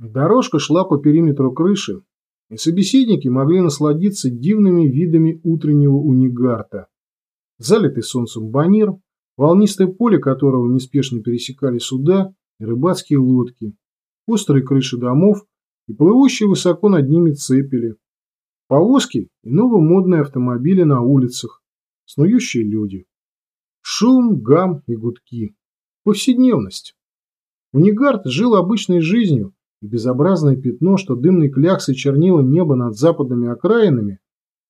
Дорожка шла по периметру крыши, и собеседники могли насладиться дивными видами утреннего унигарта. Залитый солнцем банир, волнистое поле которого неспешно пересекали суда и рыбацкие лодки, острые крыши домов и плывущие высоко над ними цепели, повозки и новомодные автомобили на улицах, снующие люди. Шум, гам и гудки. Повседневность. Унигард жил обычной жизнью, и безобразное пятно, что дымной кляксой чернило небо над западными окраинами,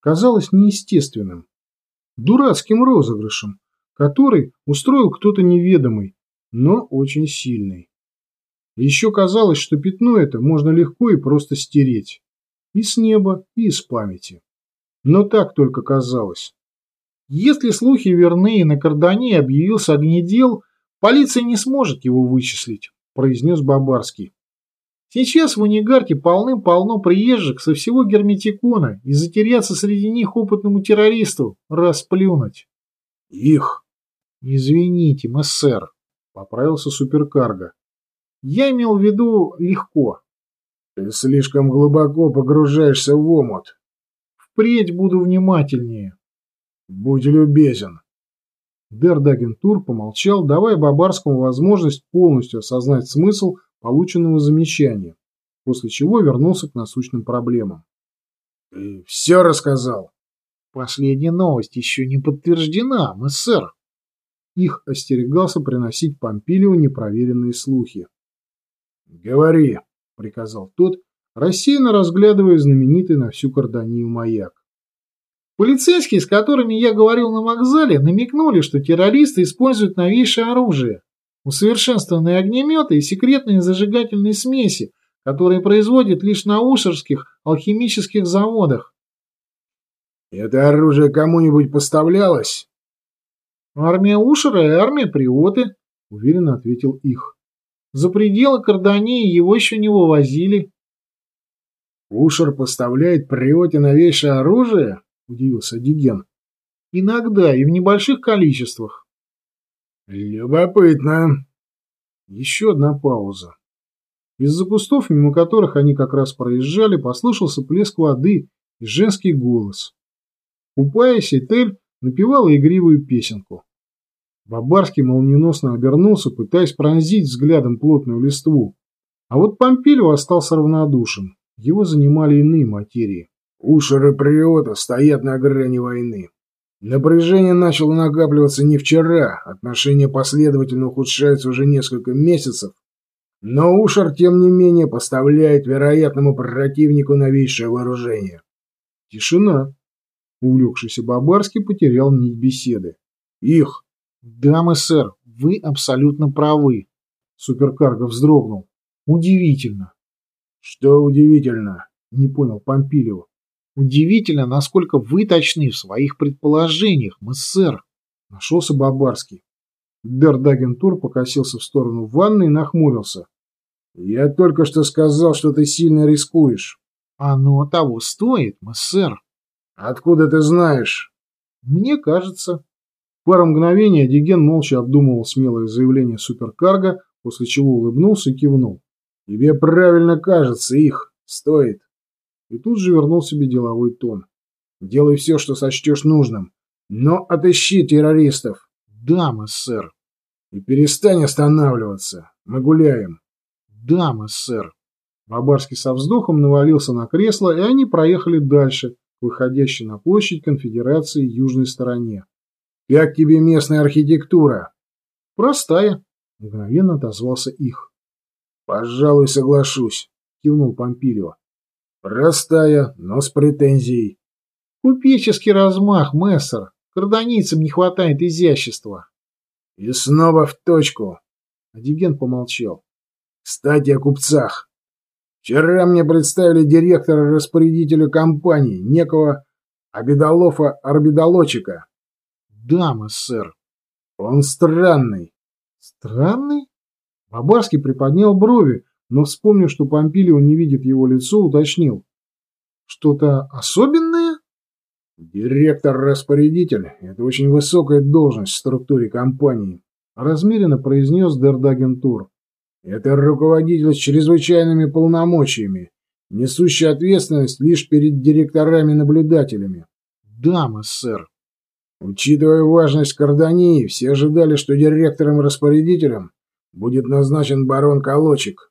казалось неестественным. Дурацким розыгрышем, который устроил кто-то неведомый, но очень сильный. Еще казалось, что пятно это можно легко и просто стереть. И с неба, и из памяти. Но так только казалось. Если слухи верны и на Кардане объявился огнедел, полиция не сможет его вычислить, произнес Бабарский. Сейчас в Унигарте полным-полно приезжих со всего Герметикона, и затеряться среди них опытному террористу – расплюнуть. Их. Извините, мессер, поправился суперкарго. Я имел в виду легко. Ты слишком глубоко погружаешься в омут. Впредь буду внимательнее. Будь любезен. Дердагентур помолчал, давая Бабарскому возможность полностью осознать смысл полученного замечания, после чего вернулся к насущным проблемам. «Ты все рассказал?» «Последняя новость еще не подтверждена, сэр. Их остерегался приносить Помпилио непроверенные слухи. «Говори», — приказал тот, рассеянно разглядывая знаменитый на всю Карданию маяк. Полицейские, с которыми я говорил на вокзале, намекнули, что террористы используют новейшее оружие, усовершенствованные огнеметы и секретные зажигательные смеси, которые производят лишь на ушерских алхимических заводах. Это оружие кому-нибудь поставлялось? Армия Ушера и армия Приоты, уверенно ответил их. За пределы Кардании его еще не вывозили. Ушер поставляет Приоте новейшее оружие? Удивился Диген. Иногда и в небольших количествах. Любопытно. Еще одна пауза. Из-за кустов, мимо которых они как раз проезжали, послышался плеск воды и женский голос. Купаясь, Этель напевала игривую песенку. Бабарский молниеносно обернулся, пытаясь пронзить взглядом плотную листву. А вот Помпилио остался равнодушен. Его занимали иные материи. Ушеры Приота стоят на грани войны. Напряжение начало накапливаться не вчера, отношения последовательно ухудшаются уже несколько месяцев, но Ушер, тем не менее, поставляет вероятному противнику новейшее вооружение. Тишина. Увлекшийся Бабарский потерял нить беседы. Их. Дамы, сэр, вы абсолютно правы. Суперкарго вздрогнул. Удивительно. Что удивительно? Не понял Помпилио. Удивительно, насколько вы точны в своих предположениях, сэр. Нашелся Бабарский. Бердагентур покосился в сторону ванны и нахмурился. «Я только что сказал, что ты сильно рискуешь». «Оно того стоит, сэр». «Откуда ты знаешь?» «Мне кажется». Пару мгновений Диген молча обдумывал смелое заявление суперкарга, после чего улыбнулся и кивнул. «Тебе правильно кажется, их стоит» и тут же вернул себе деловой тон. «Делай все, что сочтешь нужным, но отыщи террористов». «Да, сэр». «И перестань останавливаться. Мы гуляем». «Да, сэр». Бабарский со вздохом навалился на кресло, и они проехали дальше, выходящей на площадь конфедерации южной стороне. «Как тебе местная архитектура?» «Простая», — мгновенно отозвался их. «Пожалуй, соглашусь», — кивнул Помпилио. Простая, но с претензией. Купеческий размах, мессер. Карданийцам не хватает изящества. И снова в точку. Адиген помолчал. Кстати, о купцах. Вчера мне представили директора-распорядителя компании, некого Абидалофа Арбидалочика. Да, мессер. Он странный. Странный? Бабарский приподнял брови, но, вспомнив, что Помпилио не видит его лицо, уточнил. «Что-то особенное?» «Директор-распорядитель – это очень высокая должность в структуре компании», – размеренно произнес Дердагентур. Это руководитель с чрезвычайными полномочиями, несущий ответственность лишь перед директорами-наблюдателями. Да, сэр. Учитывая важность Кардании, все ожидали, что директором-распорядителем будет назначен барон Колочек.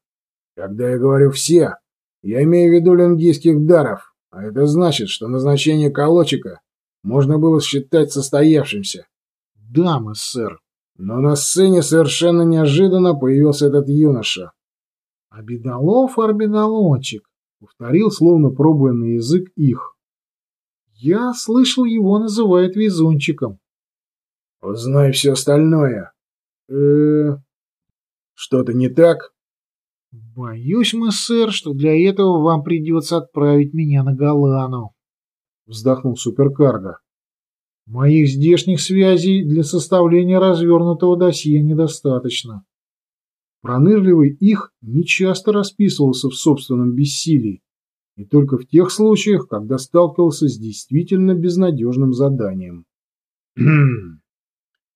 Когда я говорю «все», я имею в виду лингийских даров, а это значит, что назначение Колочека можно было считать состоявшимся. Да, сэр. Но на сцене совершенно неожиданно появился этот юноша. «Обедолов, арбедолочек», — повторил, словно пробуя на язык их. «Я слышал, его называют везунчиком». «Узнай все остальное». э Что-то не так?» «Боюсь, мы, сэр, что для этого вам придется отправить меня на Галану», — вздохнул суперкарго. Моих здешних связей для составления развернутого досье недостаточно. Пронырливый их нечасто расписывался в собственном бессилии, и только в тех случаях, когда сталкивался с действительно безнадежным заданием.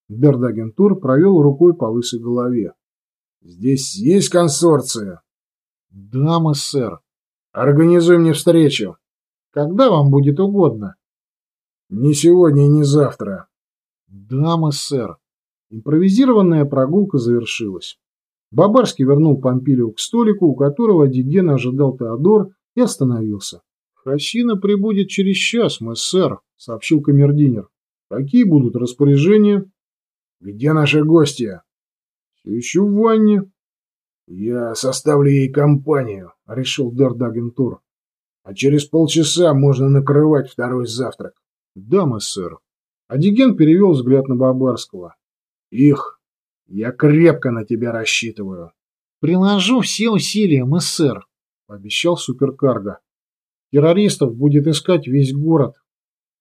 Бердагентур провел рукой по лысой голове. «Здесь есть консорция?» «Да, мы, сэр. Организуй мне встречу». «Когда вам будет угодно?» Не сегодня и не завтра. Дамы, сэр. Импровизированная прогулка завершилась. Бабарский вернул Помпилию к столику, у которого Дигена ожидал Теодор, и остановился. «Хасина прибудет через час, мой сэр», — сообщил камердинер. «Какие будут распоряжения?» «Где наши гости?» «Все еще в ванне». «Я составлю ей компанию», — решил Дардагентур. «А через полчаса можно накрывать второй завтрак». Да, сэр. Адиген перевел взгляд на Бабарского. Их, я крепко на тебя рассчитываю. Приложу все усилия, сэр, пообещал суперкарго. Террористов будет искать весь город,